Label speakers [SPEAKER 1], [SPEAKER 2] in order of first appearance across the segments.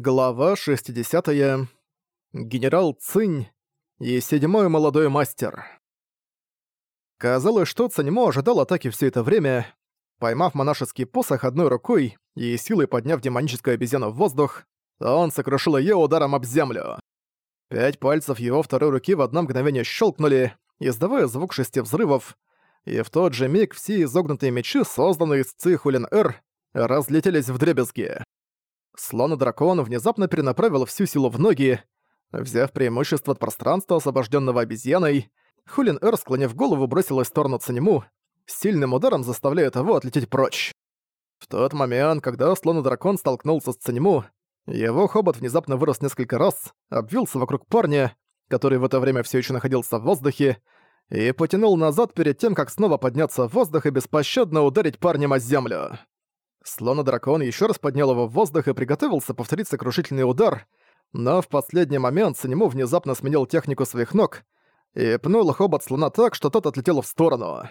[SPEAKER 1] Глава 60. -я. Генерал Цинь и седьмой молодой мастер. Казалось, что Циньмо ожидал атаки все это время. Поймав монашеский посох одной рукой и силой подняв демоническую обезьяну в воздух, он сокрушил ее ударом об землю. Пять пальцев его второй руки в одно мгновение щелкнули, издавая звук шести взрывов, и в тот же миг все изогнутые мечи, созданные из Ци Хулин-Эр, разлетелись в дребезги. Слон-дракон внезапно перенаправил всю силу в ноги. Взяв преимущество от пространства, освобожденного обезьяной, Хулин Эр, склонив голову, бросилась в сторону Цанему, сильным ударом заставляя того отлететь прочь. В тот момент, когда слон-дракон столкнулся с Цанему, его хобот внезапно вырос несколько раз, обвился вокруг парня, который в это время все еще находился в воздухе, и потянул назад перед тем, как снова подняться в воздух и беспощадно ударить парнем о землю. Слон-дракон еще раз поднял его в воздух и приготовился повторить сокрушительный удар, но в последний момент Санему внезапно сменил технику своих ног и пнул хобот слона так, что тот отлетел в сторону.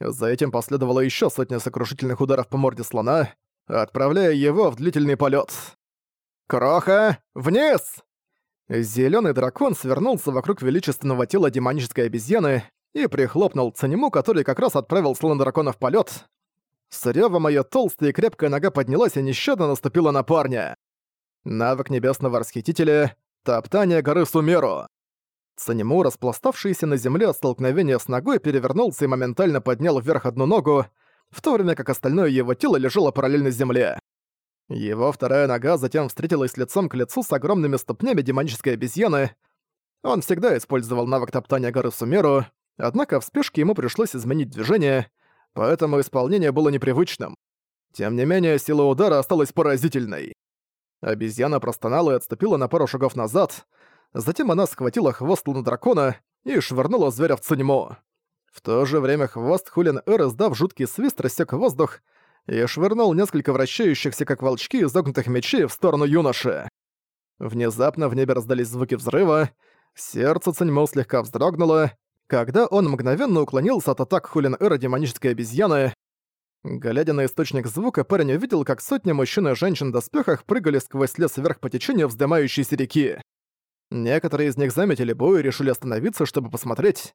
[SPEAKER 1] За этим последовало еще сотня сокрушительных ударов по морде слона, отправляя его в длительный полет. «Кроха! Вниз!» Зеленый дракон свернулся вокруг величественного тела демонической обезьяны и прихлопнул Цанему, который как раз отправил слон дракона в полет, с рёвом толстая и крепкая нога поднялась и нещадно наступила на парня. Навык небесного расхитителя — топтание горы Сумеру. Санему, распластавшийся на земле от столкновения с ногой, перевернулся и моментально поднял вверх одну ногу, в то время как остальное его тело лежало параллельно земле. Его вторая нога затем встретилась лицом к лицу с огромными ступнями демонической обезьяны. Он всегда использовал навык топтания горы Сумеру, однако в спешке ему пришлось изменить движение — поэтому исполнение было непривычным. Тем не менее, сила удара осталась поразительной. Обезьяна простонала и отступила на пару шагов назад, затем она схватила хвост луны дракона и швырнула зверя в циньмо. В то же время хвост Хулин Эр, издав жуткий свист, рассек воздух и швырнул несколько вращающихся, как волчки, изогнутых мечей в сторону юноши. Внезапно в небе раздались звуки взрыва, сердце Циньмо слегка вздрогнуло, когда он мгновенно уклонился от атак Хулин-Эра демонической обезьяны. Глядя на источник звука, парень увидел, как сотни мужчин и женщин в доспехах прыгали сквозь лес вверх по течению вздымающейся реки. Некоторые из них заметили бой и решили остановиться, чтобы посмотреть.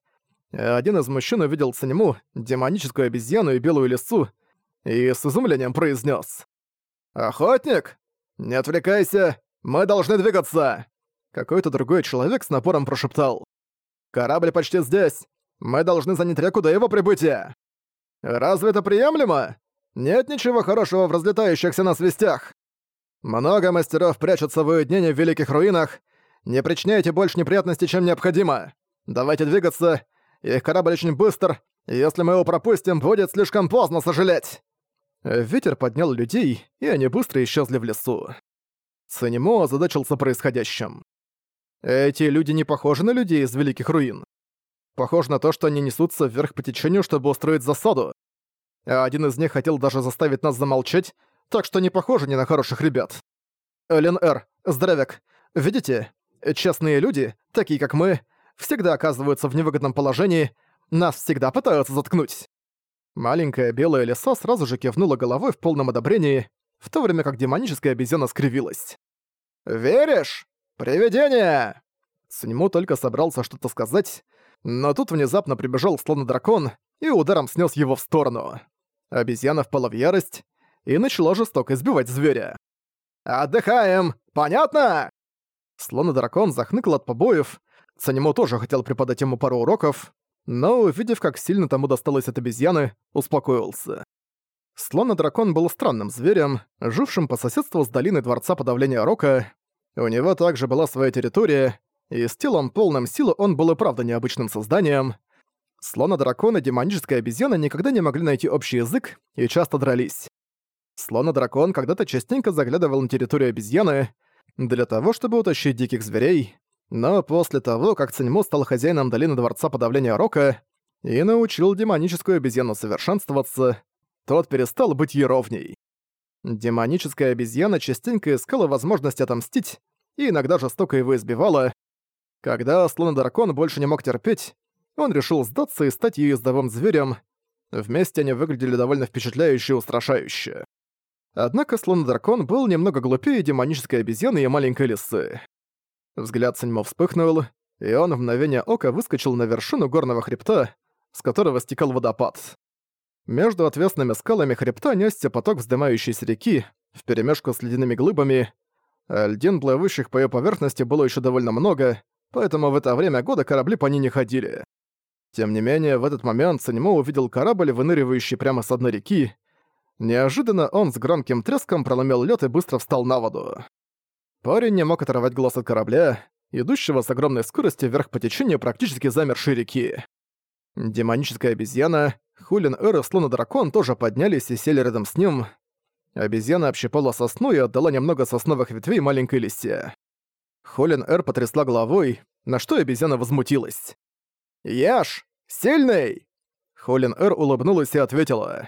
[SPEAKER 1] Один из мужчин увидел Санему, демоническую обезьяну и белую лису, и с изумлением произнес: «Охотник! Не отвлекайся! Мы должны двигаться!» Какой-то другой человек с напором прошептал. Корабль почти здесь. Мы должны занять реку до его прибытия. Разве это приемлемо? Нет ничего хорошего в разлетающихся на свистях. Много мастеров прячутся в уединении в Великих Руинах. Не причиняйте больше неприятностей, чем необходимо. Давайте двигаться. Их корабль очень быстр. Если мы его пропустим, будет слишком поздно сожалеть. Ветер поднял людей, и они быстро исчезли в лесу. Санимо озадачился происходящим. Эти люди не похожи на людей из Великих Руин. Похоже на то, что они несутся вверх по течению, чтобы устроить засаду. А один из них хотел даже заставить нас замолчать, так что не похоже ни на хороших ребят. Элен Р. Здоровяк. Видите? Честные люди, такие как мы, всегда оказываются в невыгодном положении, нас всегда пытаются заткнуть. Маленькая белая лиса сразу же кивнула головой в полном одобрении, в то время как демоническая обезьяна скривилась. «Веришь?» «Привидение!» Суньму только собрался что-то сказать, но тут внезапно прибежал слон дракон и ударом снес его в сторону. Обезьяна впала в ярость и начала жестоко избивать зверя. «Отдыхаем! Понятно?» Слон дракон захныкал от побоев, Санему тоже хотел преподать ему пару уроков, но, увидев, как сильно тому досталось от обезьяны, успокоился. Слон дракон был странным зверем, жившим по соседству с долиной Дворца Подавления Рока, у него также была своя территория, и с телом полным силы он был и правда необычным созданием. Слона-дракон и демоническая обезьяна никогда не могли найти общий язык и часто дрались. Слона-дракон когда-то частенько заглядывал на территорию обезьяны для того, чтобы утащить диких зверей, но после того, как Циньмо стал хозяином долины Дворца Подавления Рока и научил демоническую обезьяну совершенствоваться, тот перестал быть ей ровней. Демоническая обезьяна частенько искала возможность отомстить и иногда жестоко его избивала. Когда слон-дракон больше не мог терпеть, он решил сдаться и стать её ездовым зверем. Вместе они выглядели довольно впечатляюще и устрашающе. Однако слон-дракон был немного глупее демонической обезьяны и маленькой лисы. Взгляд Саньмо вспыхнул, и он в мгновение ока выскочил на вершину горного хребта, с которого стекал водопад. Между отвесными скалами хребта несся поток вздымающейся реки, вперемешку с ледяными глыбами. А льдин, плывущих по ее поверхности, было еще довольно много, поэтому в это время года корабли по ней не ходили. Тем не менее, в этот момент Саньмо увидел корабль, выныривающий прямо с одной реки. Неожиданно он с громким треском проломил лед и быстро встал на воду. Парень не мог оторвать глаз от корабля, идущего с огромной скоростью вверх по течению практически замершей реки. Демоническая обезьяна, Хулин Эр и слон дракон тоже поднялись и сели рядом с ним. Обезьяна общипала сосну и отдала немного сосновых ветвей маленькой листе. Хулин Эр потрясла головой, на что обезьяна возмутилась. «Яш! Сильный!» Холин Эр улыбнулась и ответила.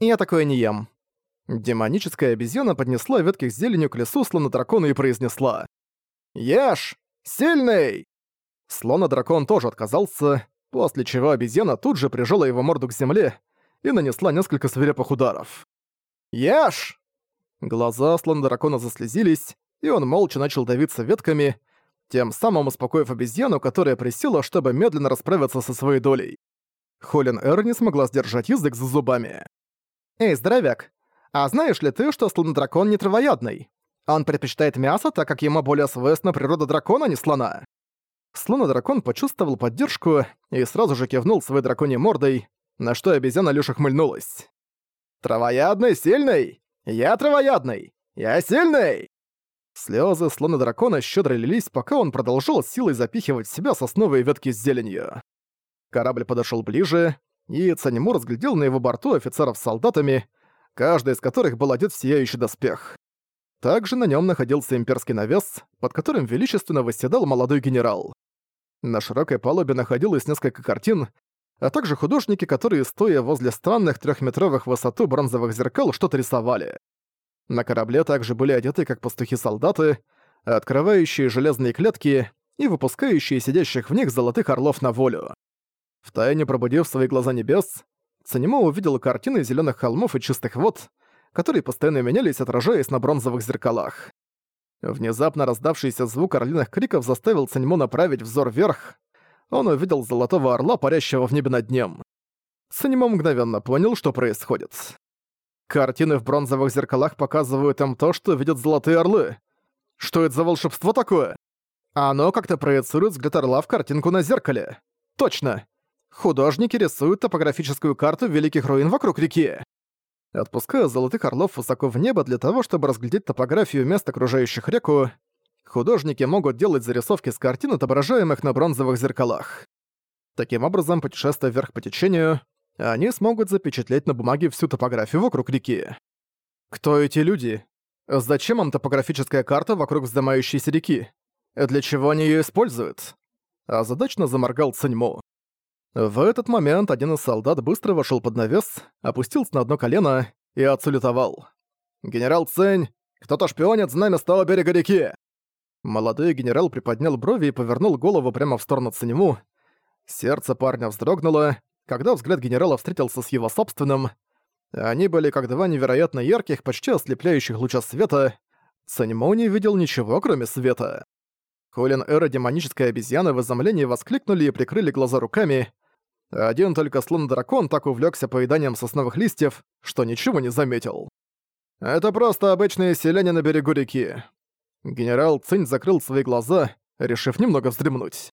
[SPEAKER 1] «Я такое не ем». Демоническая обезьяна поднесла ветки с зеленью к лесу слона дракона и произнесла. «Ешь! Сильный!» Слона-дракон тоже отказался, после чего обезьяна тут же прижала его морду к земле и нанесла несколько свирепых ударов. «Ешь!» Глаза слона-дракона заслезились, и он молча начал давиться ветками, тем самым успокоив обезьяну, которая присела, чтобы медленно расправиться со своей долей. Холин Эр не смогла сдержать язык за зубами. «Эй, здоровяк, а знаешь ли ты, что слон-дракон не травоядный? Он предпочитает мясо, так как ему более свойственна природа дракона, а не слона». Слон-дракон почувствовал поддержку и сразу же кивнул своей драконьей мордой, на что обезьяна лишь ухмыльнулась. «Травоядный сильный! Я травоядный! Я сильный!» Слезы слона дракона щедро лились, пока он продолжал силой запихивать в себя сосновые ветки с зеленью. Корабль подошел ближе, и Цанему разглядел на его борту офицеров с солдатами, каждый из которых был одет в сияющий доспех. Также на нем находился имперский навес, под которым величественно восседал молодой генерал. На широкой палубе находилось несколько картин, а также художники, которые, стоя возле странных трехметровых высоту бронзовых зеркал, что-то рисовали. На корабле также были одеты как пастухи-солдаты, открывающие железные клетки и выпускающие сидящих в них золотых орлов на волю. Втайне пробудив свои глаза небес, Цанимо увидел картины зеленых холмов и чистых вод, которые постоянно менялись, отражаясь на бронзовых зеркалах. Внезапно раздавшийся звук орлиных криков заставил Цанимо направить взор вверх. Он увидел золотого орла, парящего в небе над ним. Цанимо мгновенно понял, что происходит. Картины в бронзовых зеркалах показывают им то, что видят золотые орлы. Что это за волшебство такое? Оно как-то проецирует взгляд орла в картинку на зеркале. Точно. Художники рисуют топографическую карту великих руин вокруг реки. Отпуская золотых орлов высоко в небо для того, чтобы разглядеть топографию мест, окружающих реку, художники могут делать зарисовки с картин, отображаемых на бронзовых зеркалах. Таким образом, путешествуя вверх по течению, они смогут запечатлеть на бумаге всю топографию вокруг реки. Кто эти люди? Зачем им топографическая карта вокруг вздымающейся реки? Для чего они ее используют? Озадачно заморгал Циньмо. В этот момент один из солдат быстро вошел под навес, опустился на одно колено и отсулютовал. «Генерал Цень, кто-то шпионит знамя с того берега реки!» Молодой генерал приподнял брови и повернул голову прямо в сторону Циньму. Сердце парня вздрогнуло, когда взгляд генерала встретился с его собственным, они были как два невероятно ярких, почти ослепляющих луча света. Саньмо не видел ничего, кроме света. Холин Эра демоническая обезьяна в изумлении воскликнули и прикрыли глаза руками. Один только слон-дракон так увлекся поеданием сосновых листьев, что ничего не заметил. «Это просто обычные селяне на берегу реки». Генерал Цинь закрыл свои глаза, решив немного вздремнуть.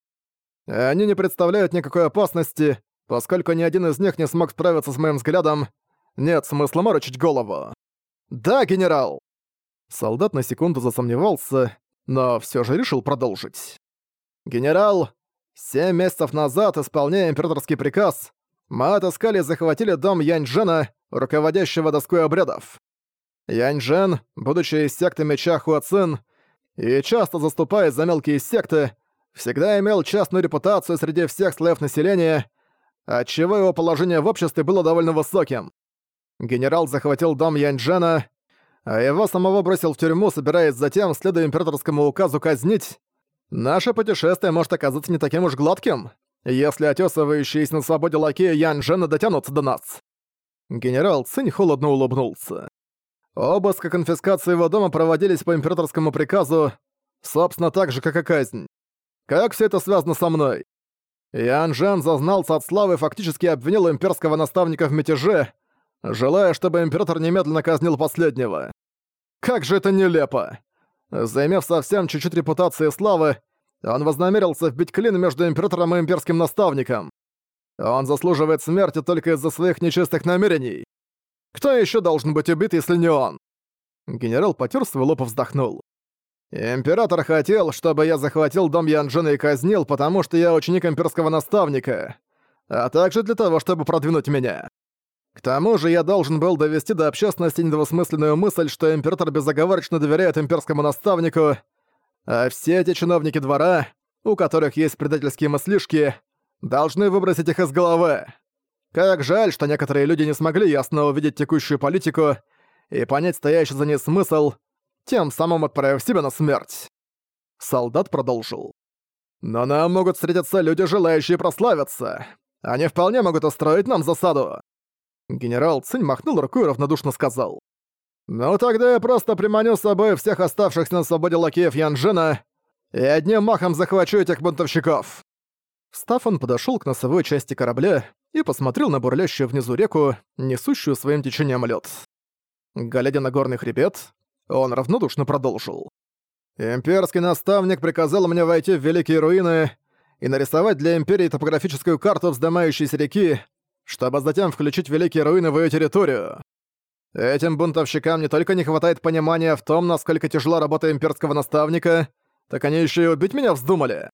[SPEAKER 1] «Они не представляют никакой опасности, Поскольку ни один из них не смог справиться с моим взглядом, нет смысла морочить голову. «Да, генерал!» Солдат на секунду засомневался, но все же решил продолжить. «Генерал, семь месяцев назад, исполняя императорский приказ, мы отыскали и захватили дом Яньчжена, руководящего доской обрядов. Яньчжен, будучи из секты Меча Хуацин, и часто заступая за мелкие секты, всегда имел частную репутацию среди всех слоев населения отчего его положение в обществе было довольно высоким. Генерал захватил дом Яньчжана, а его самого бросил в тюрьму, собираясь затем, следуя императорскому указу, казнить. Наше путешествие может оказаться не таким уж гладким, если отёсывающиеся на свободе лакея Яньчжана дотянутся до нас. Генерал Цинь холодно улыбнулся. Обыск и конфискация его дома проводились по императорскому приказу, собственно, так же, как и казнь. Как все это связано со мной? Ян Жан зазнался от славы и фактически обвинил имперского наставника в мятеже, желая, чтобы император немедленно казнил последнего. Как же это нелепо! Займев совсем чуть-чуть репутации и славы, он вознамерился вбить клин между императором и имперским наставником. Он заслуживает смерти только из-за своих нечистых намерений. Кто еще должен быть убит, если не он? Генерал потер свой лоб и вздохнул. Император хотел, чтобы я захватил дом Янджина и казнил, потому что я ученик имперского наставника, а также для того, чтобы продвинуть меня. К тому же я должен был довести до общественности недвусмысленную мысль, что император безоговорочно доверяет имперскому наставнику, а все эти чиновники двора, у которых есть предательские мыслишки, должны выбросить их из головы. Как жаль, что некоторые люди не смогли ясно увидеть текущую политику и понять стоящий за ней смысл, тем самым отправив себя на смерть. Солдат продолжил. «Но нам могут встретиться люди, желающие прославиться. Они вполне могут устроить нам засаду. Генерал Цинь махнул рукой и равнодушно сказал. «Ну тогда я просто приманю с собой всех оставшихся на свободе лакеев Янжина и одним махом захвачу этих бунтовщиков». Встав, он подошёл к носовой части корабля и посмотрел на бурлящую внизу реку, несущую своим течением лед. Глядя на горный хребет, он равнодушно продолжил. «Имперский наставник приказал мне войти в Великие Руины и нарисовать для Империи топографическую карту вздымающейся реки, чтобы затем включить Великие Руины в ее территорию. Этим бунтовщикам не только не хватает понимания в том, насколько тяжела работа имперского наставника, так они еще и убить меня вздумали.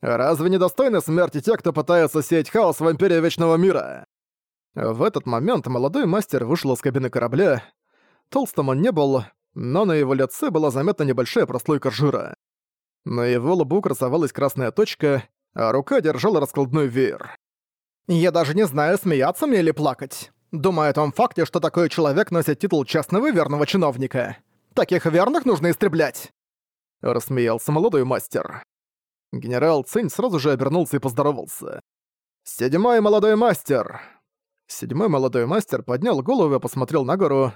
[SPEAKER 1] Разве не достойны смерти те, кто пытается сеять хаос в Империи Вечного Мира? В этот момент молодой мастер вышел из кабины корабля. Толстым он не был, но на его лице была заметна небольшая прослойка жира. На его лбу красовалась красная точка, а рука держала раскладной веер. Я даже не знаю, смеяться мне или плакать. Думаю о том факте, что такой человек носит титул честного и верного чиновника. Таких верных нужно истреблять!» Рассмеялся молодой мастер. Генерал Цинь сразу же обернулся и поздоровался. «Седьмой молодой мастер!» Седьмой молодой мастер поднял голову и посмотрел на гору.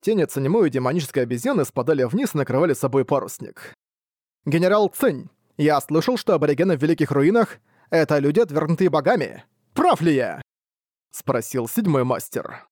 [SPEAKER 1] Тени ценемой и демонической обезьяны спадали вниз и накрывали собой парусник. «Генерал Цинь, я слышал, что аборигены в Великих Руинах — это люди, отвергнутые богами. Прав ли я?» — спросил седьмой мастер.